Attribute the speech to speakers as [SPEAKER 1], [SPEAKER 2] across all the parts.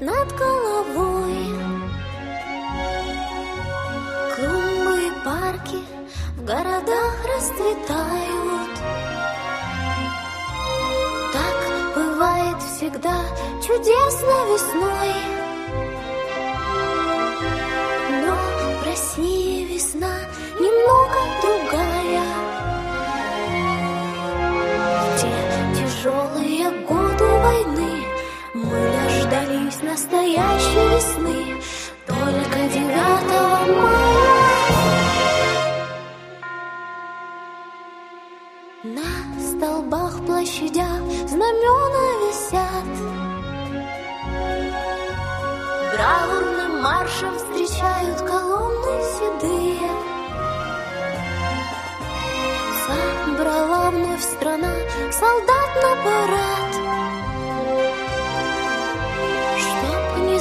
[SPEAKER 1] над головой. Клумбы и парки в городах расцветают. Так бывает всегда чудесно весной. Но в России весна немного другая. В те тяжелые годы войны настоящей весны только 9 мая. На столбах, площадях знамена висят. Бравурным маршем встречают колонны седые. Собрала вновь страна солдат на парад.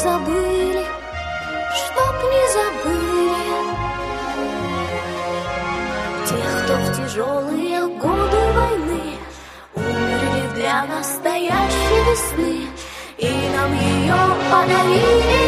[SPEAKER 1] Забыли, чтоб не забыли. Тех, кто в тяжелые годы войны Умерли для настоящей весны И нам ее подарили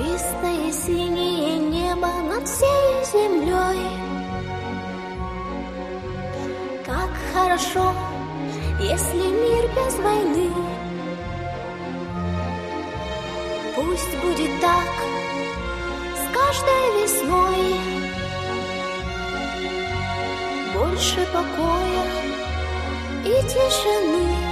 [SPEAKER 1] Чистое синее небо над всей землей. Как хорошо, если мир без войны. Пусть будет так с каждой весной. Больше покоя и тишины